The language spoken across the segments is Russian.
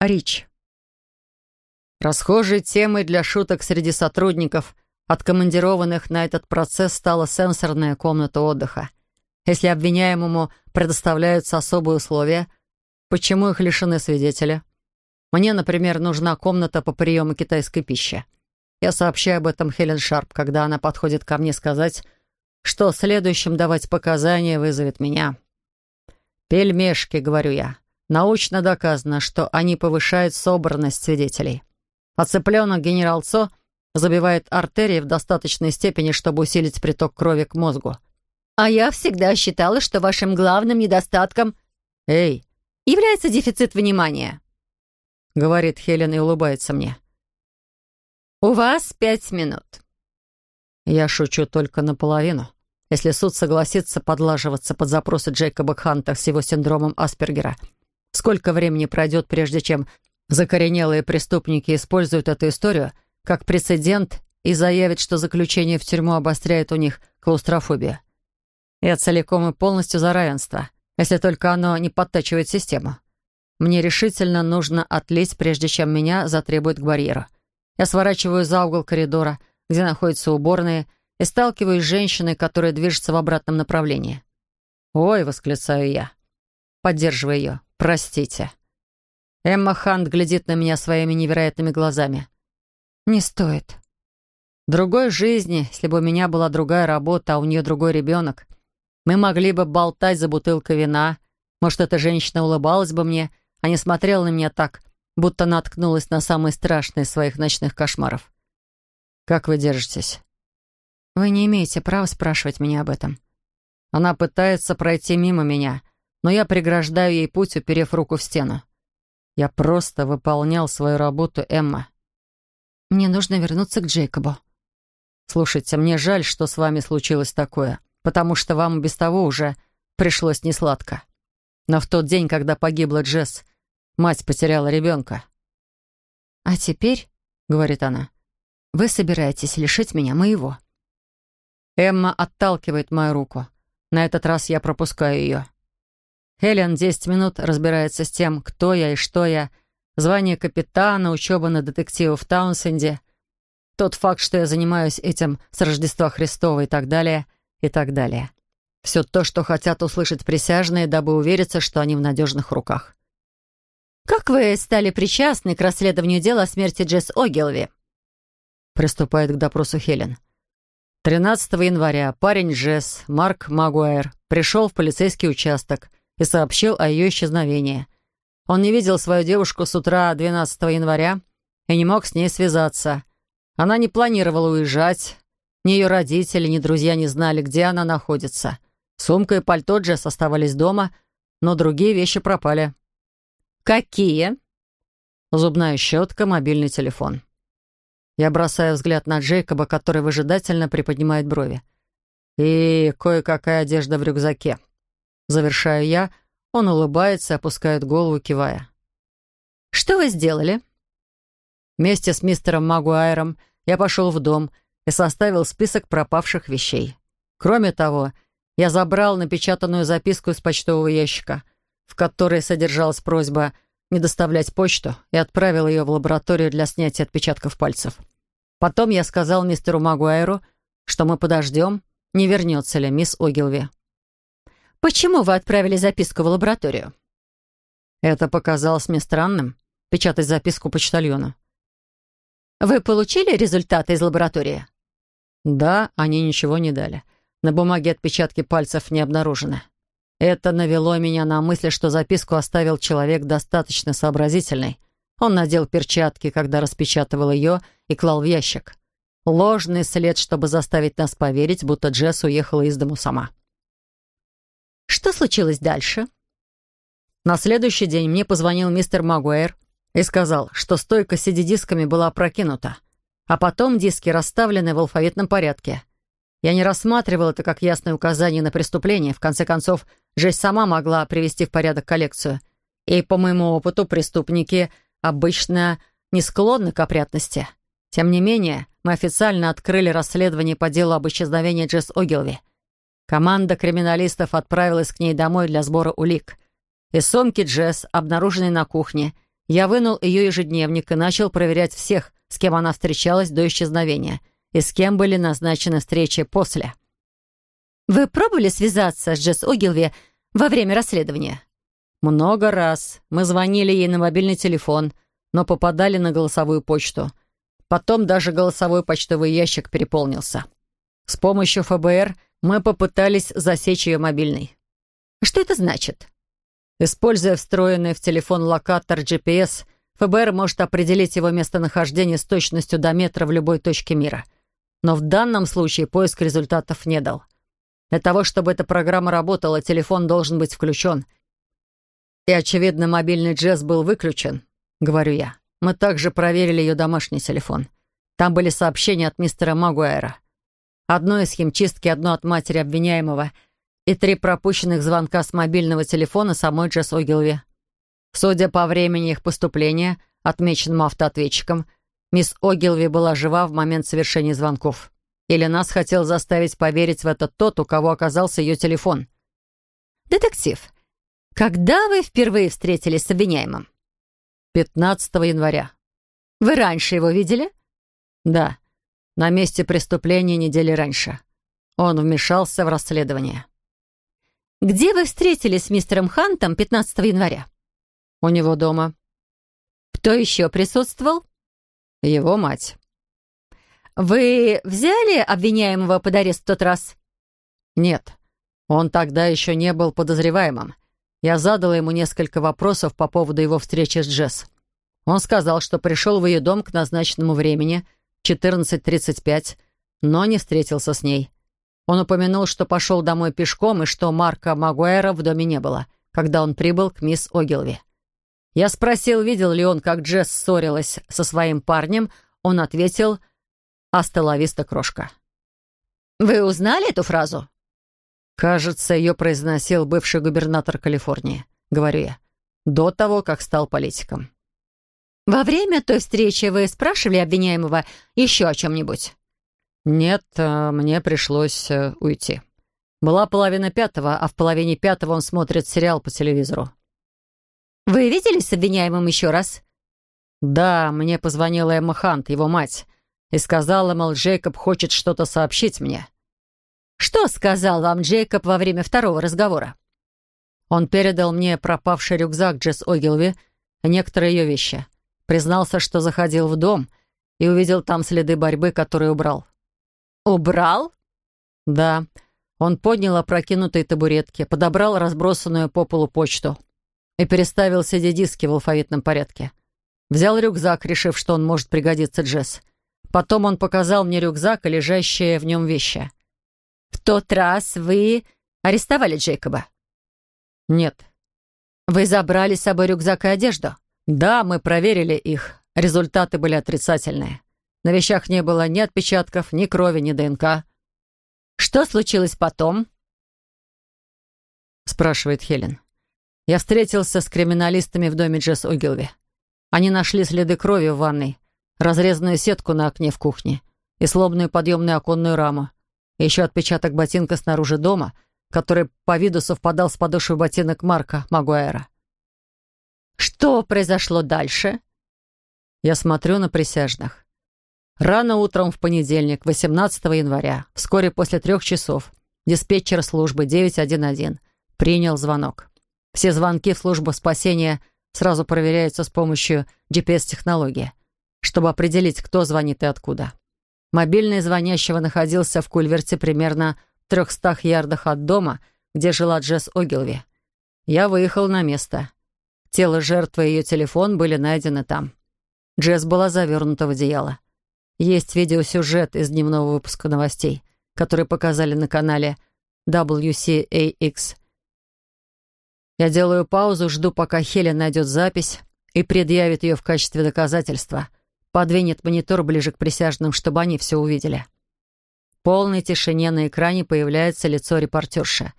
Рич. Расхожей темой для шуток среди сотрудников, откомандированных на этот процесс, стала сенсорная комната отдыха. Если обвиняемому предоставляются особые условия, почему их лишены свидетели? Мне, например, нужна комната по приему китайской пищи. Я сообщаю об этом Хелен Шарп, когда она подходит ко мне сказать, что следующим давать показания вызовет меня. «Пельмешки», — говорю я. Научно доказано, что они повышают собранность свидетелей. Оцепленок генерал Цо забивает артерии в достаточной степени, чтобы усилить приток крови к мозгу. А я всегда считала, что вашим главным недостатком... «Эй!» является дефицит внимания», — говорит Хелен и улыбается мне. «У вас пять минут». Я шучу только наполовину. Если суд согласится подлаживаться под запросы Джейкоба Ханта с его синдромом Аспергера, сколько времени пройдет, прежде чем Закоренелые преступники используют эту историю как прецедент и заявят, что заключение в тюрьму обостряет у них клаустрофобию. Я целиком и полностью за равенство, если только оно не подтачивает систему. Мне решительно нужно отлить, прежде чем меня затребуют к барьеру. Я сворачиваю за угол коридора, где находятся уборные, и сталкиваюсь с женщиной, которая движется в обратном направлении. «Ой!» — восклицаю я. Поддерживаю ее. «Простите». Эмма Хант глядит на меня своими невероятными глазами. «Не стоит». Другой жизни, если бы у меня была другая работа, а у нее другой ребенок, мы могли бы болтать за бутылкой вина. Может, эта женщина улыбалась бы мне, а не смотрела на меня так, будто наткнулась на самый страшный из своих ночных кошмаров. «Как вы держитесь?» «Вы не имеете права спрашивать меня об этом». Она пытается пройти мимо меня, но я преграждаю ей путь, уперев руку в стену. Я просто выполнял свою работу, Эмма. Мне нужно вернуться к Джейкобу. Слушайте, мне жаль, что с вами случилось такое, потому что вам без того уже пришлось несладко. Но в тот день, когда погибла Джесс, мать потеряла ребенка. «А теперь, — говорит она, — вы собираетесь лишить меня моего». Эмма отталкивает мою руку. На этот раз я пропускаю ее. Хелен 10 минут разбирается с тем, кто я и что я, звание капитана, учеба на детектива в Таунсенде, тот факт, что я занимаюсь этим с Рождества Христова и так далее, и так далее. Все то, что хотят услышать присяжные, дабы увериться, что они в надежных руках. «Как вы стали причастны к расследованию дела о смерти Джесс Огилви?» Приступает к допросу Хелен. 13 января парень Джесс, Марк Магуайр, пришел в полицейский участок и сообщил о ее исчезновении. Он не видел свою девушку с утра 12 января и не мог с ней связаться. Она не планировала уезжать. Ни ее родители, ни друзья не знали, где она находится. Сумка и пальто Джесс оставались дома, но другие вещи пропали. «Какие?» Зубная щетка, мобильный телефон. Я бросаю взгляд на Джейкоба, который выжидательно приподнимает брови. И кое-какая одежда в рюкзаке. Завершаю я. Он улыбается, опускает голову, кивая. «Что вы сделали?» Вместе с мистером Магуайром я пошел в дом и составил список пропавших вещей. Кроме того, я забрал напечатанную записку из почтового ящика, в которой содержалась просьба не доставлять почту, и отправил ее в лабораторию для снятия отпечатков пальцев. Потом я сказал мистеру Магуайру, что мы подождем, не вернется ли мисс Огилви. «Почему вы отправили записку в лабораторию?» Это показалось мне странным, печатать записку почтальону. «Вы получили результаты из лаборатории?» «Да, они ничего не дали. На бумаге отпечатки пальцев не обнаружены. Это навело меня на мысль, что записку оставил человек достаточно сообразительный. Он надел перчатки, когда распечатывал ее, и клал в ящик. Ложный след, чтобы заставить нас поверить, будто Джесс уехала из дому сама. Что случилось дальше? На следующий день мне позвонил мистер Магуэр и сказал, что стойка с CD-дисками была опрокинута, а потом диски расставлены в алфавитном порядке. Я не рассматривал это как ясное указание на преступление. В конце концов, Жесть сама могла привести в порядок коллекцию. И, по моему опыту, преступники обычно не склонны к опрятности. Тем не менее, мы официально открыли расследование по делу об исчезновении Джесс Огилви. Команда криминалистов отправилась к ней домой для сбора улик. Из сумки Джесс, обнаруженной на кухне, Я вынул ее ежедневник и начал проверять всех, с кем она встречалась до исчезновения, и с кем были назначены встречи после. «Вы пробовали связаться с Джесс Огилви во время расследования?» «Много раз. Мы звонили ей на мобильный телефон, но попадали на голосовую почту. Потом даже голосовой почтовый ящик переполнился. С помощью ФБР мы попытались засечь ее мобильный. Что это значит? Используя встроенный в телефон локатор GPS, ФБР может определить его местонахождение с точностью до метра в любой точке мира. Но в данном случае поиск результатов не дал. Для того, чтобы эта программа работала, телефон должен быть включен. И, очевидно, мобильный джесс был выключен, говорю я. Мы также проверили ее домашний телефон. Там были сообщения от мистера Магуайра. Одно из химчистки, одно от матери обвиняемого — и три пропущенных звонка с мобильного телефона самой Джесс Огилви. Судя по времени их поступления, отмеченным автоответчиком, мисс Огилви была жива в момент совершения звонков. Или нас хотел заставить поверить в это тот, у кого оказался ее телефон. «Детектив, когда вы впервые встретились с обвиняемым?» 15 января. «Вы раньше его видели?» «Да, на месте преступления недели раньше. Он вмешался в расследование». «Где вы встретились с мистером Хантом 15 января?» «У него дома». «Кто еще присутствовал?» «Его мать». «Вы взяли обвиняемого под арест в тот раз?» «Нет. Он тогда еще не был подозреваемым. Я задала ему несколько вопросов по поводу его встречи с Джесс. Он сказал, что пришел в ее дом к назначенному времени, 14.35, но не встретился с ней. Он упомянул, что пошел домой пешком и что Марка Магуэра в доме не было, когда он прибыл к мисс Огилви. Я спросил, видел ли он, как Джесс ссорилась со своим парнем. Он ответил «Астелависта крошка». «Вы узнали эту фразу?» «Кажется, ее произносил бывший губернатор Калифорнии», — говорю я, до того, как стал политиком. «Во время той встречи вы спрашивали обвиняемого еще о чем-нибудь?» «Нет, э, мне пришлось э, уйти. Была половина пятого, а в половине пятого он смотрит сериал по телевизору». «Вы виделись с обвиняемым еще раз?» «Да, мне позвонила Эмма Хант, его мать, и сказала, мол, Джейкоб хочет что-то сообщить мне». «Что сказал вам Джейкоб во время второго разговора?» Он передал мне пропавший рюкзак Джесс Огилви и некоторые ее вещи. Признался, что заходил в дом и увидел там следы борьбы, которые убрал. «Убрал?» «Да». Он поднял опрокинутые табуретки, подобрал разбросанную по полу почту и переставил CD-диски в алфавитном порядке. Взял рюкзак, решив, что он может пригодиться Джесс. Потом он показал мне рюкзак и лежащие в нем вещи. «В тот раз вы арестовали Джейкоба?» «Нет». «Вы забрали с собой рюкзак и одежду?» «Да, мы проверили их. Результаты были отрицательные. На вещах не было ни отпечатков, ни крови, ни ДНК. «Что случилось потом?» спрашивает Хелен. Я встретился с криминалистами в доме Джесс Огилви. Они нашли следы крови в ванной, разрезанную сетку на окне в кухне и сломанную подъемную оконную раму. И еще отпечаток ботинка снаружи дома, который по виду совпадал с подошвой ботинок Марка Магуайра. «Что произошло дальше?» Я смотрю на присяжных. Рано утром в понедельник, 18 января, вскоре после трех часов, диспетчер службы 911 принял звонок. Все звонки в службу спасения сразу проверяются с помощью GPS-технологии, чтобы определить, кто звонит и откуда. Мобильный звонящего находился в кульверте примерно в 300 ярдах от дома, где жила Джесс Огилви. Я выехал на место. Тело жертвы и ее телефон были найдены там. Джесс была завернута в одеяло. Есть видеосюжет из дневного выпуска новостей, который показали на канале WCAX. Я делаю паузу, жду, пока Хелен найдет запись и предъявит ее в качестве доказательства. Подвинет монитор ближе к присяжным, чтобы они все увидели. В полной тишине на экране появляется лицо репортерши.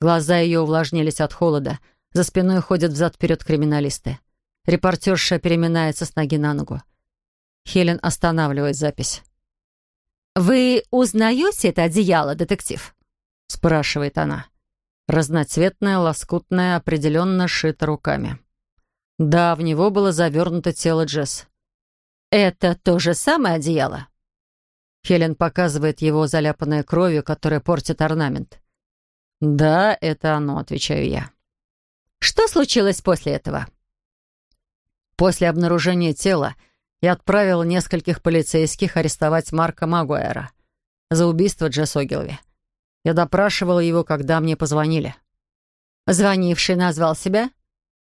Глаза ее увлажнились от холода. За спиной ходят взад-вперед криминалисты. Репортерша переминается с ноги на ногу. Хелен останавливает запись. «Вы узнаете это одеяло, детектив?» — спрашивает она. Разноцветное, лоскутное, определенно шито руками. Да, в него было завернуто тело Джесс. «Это то же самое одеяло?» Хелен показывает его заляпанное кровью, которая портит орнамент. «Да, это оно», — отвечаю я. «Что случилось после этого?» После обнаружения тела я отправил нескольких полицейских арестовать Марка Магуэра за убийство Джесс Огилви. Я допрашивал его, когда мне позвонили. Звонивший назвал себя?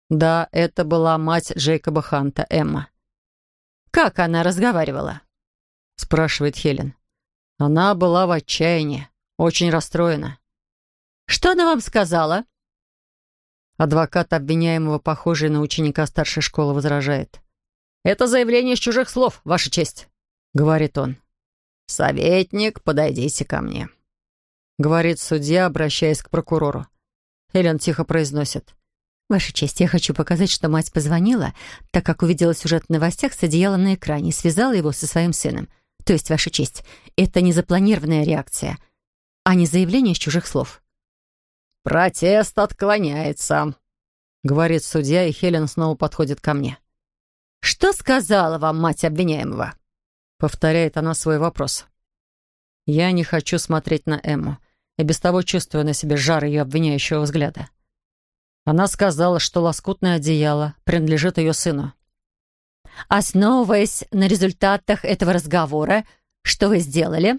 Да, это была мать Джейкоба Ханта, Эмма. «Как она разговаривала?» — спрашивает Хелен. Она была в отчаянии, очень расстроена. «Что она вам сказала?» Адвокат обвиняемого, похожий на ученика старшей школы, возражает. «Это заявление из чужих слов, Ваша честь», — говорит он. «Советник, подойдите ко мне», — говорит судья, обращаясь к прокурору. Хелен тихо произносит. «Ваша честь, я хочу показать, что мать позвонила, так как увидела сюжет в новостях с одеялом на экране и связала его со своим сыном. То есть, Ваша честь, это не запланированная реакция, а не заявление из чужих слов». «Протест отклоняется», — говорит судья, и Хелен снова подходит ко мне. «Что сказала вам мать обвиняемого?» — повторяет она свой вопрос. Я не хочу смотреть на Эмму, и без того чувствую на себе жар ее обвиняющего взгляда. Она сказала, что лоскутное одеяло принадлежит ее сыну. Основываясь на результатах этого разговора, что вы сделали?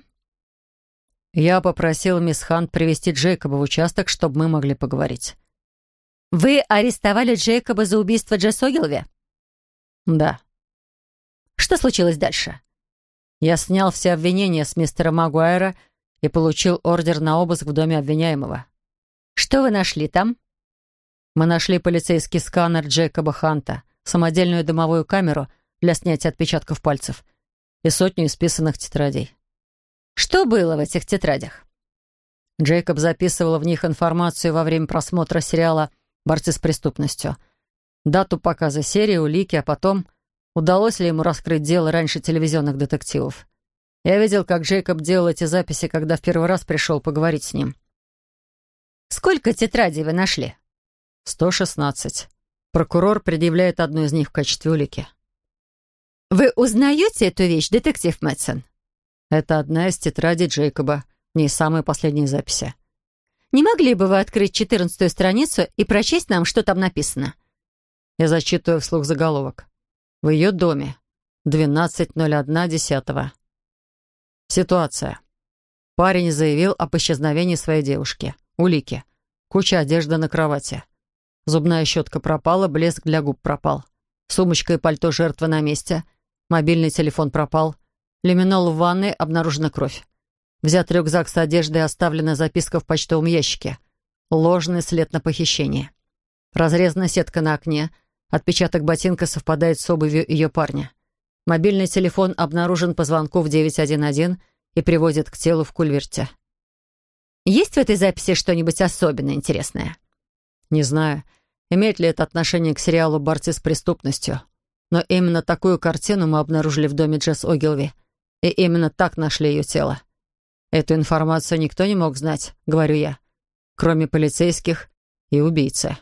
Я попросил мисс Хант привести Джейкоба в участок, чтобы мы могли поговорить. Вы арестовали Джейкоба за убийство Джесс Огилви? Да. Что случилось дальше? Я снял все обвинения с мистера Магуайра и получил ордер на обыск в доме обвиняемого. Что вы нашли там? Мы нашли полицейский сканер Джейкоба Ханта, самодельную дымовую камеру для снятия отпечатков пальцев и сотню исписанных тетрадей. Что было в этих тетрадях? Джейкоб записывал в них информацию во время просмотра сериала «Борцы с преступностью», дату показа серии, улики, а потом удалось ли ему раскрыть дело раньше телевизионных детективов. Я видел, как Джейкоб делал эти записи, когда в первый раз пришел поговорить с ним. «Сколько тетрадей вы нашли?» Сто шестнадцать. Прокурор предъявляет одну из них в качестве улики. «Вы узнаете эту вещь, детектив Мэтсон?» Это одна из тетрадей Джейкоба, не самые последние записи. «Не могли бы вы открыть четырнадцатую страницу и прочесть нам, что там написано?» Я зачитываю вслух заголовок. «В ее доме. 12.01.10. Ситуация. Парень заявил об исчезновении своей девушки. Улики. Куча одежды на кровати. Зубная щетка пропала, блеск для губ пропал. Сумочка и пальто жертвы на месте. Мобильный телефон пропал. Лиминол в ванной, обнаружена кровь. Взят рюкзак с одеждой, оставлена записка в почтовом ящике. Ложный след на похищение. Разрезана сетка на окне. Отпечаток ботинка совпадает с обувью ее парня. Мобильный телефон обнаружен по звонку в 911 и приводит к телу в кульверте. Есть в этой записи что-нибудь особенно интересное? Не знаю, имеет ли это отношение к сериалу «Борцы с преступностью». Но именно такую картину мы обнаружили в доме Джесс Огилви. И именно так нашли ее тело. Эту информацию никто не мог знать, говорю я, кроме полицейских и убийцы.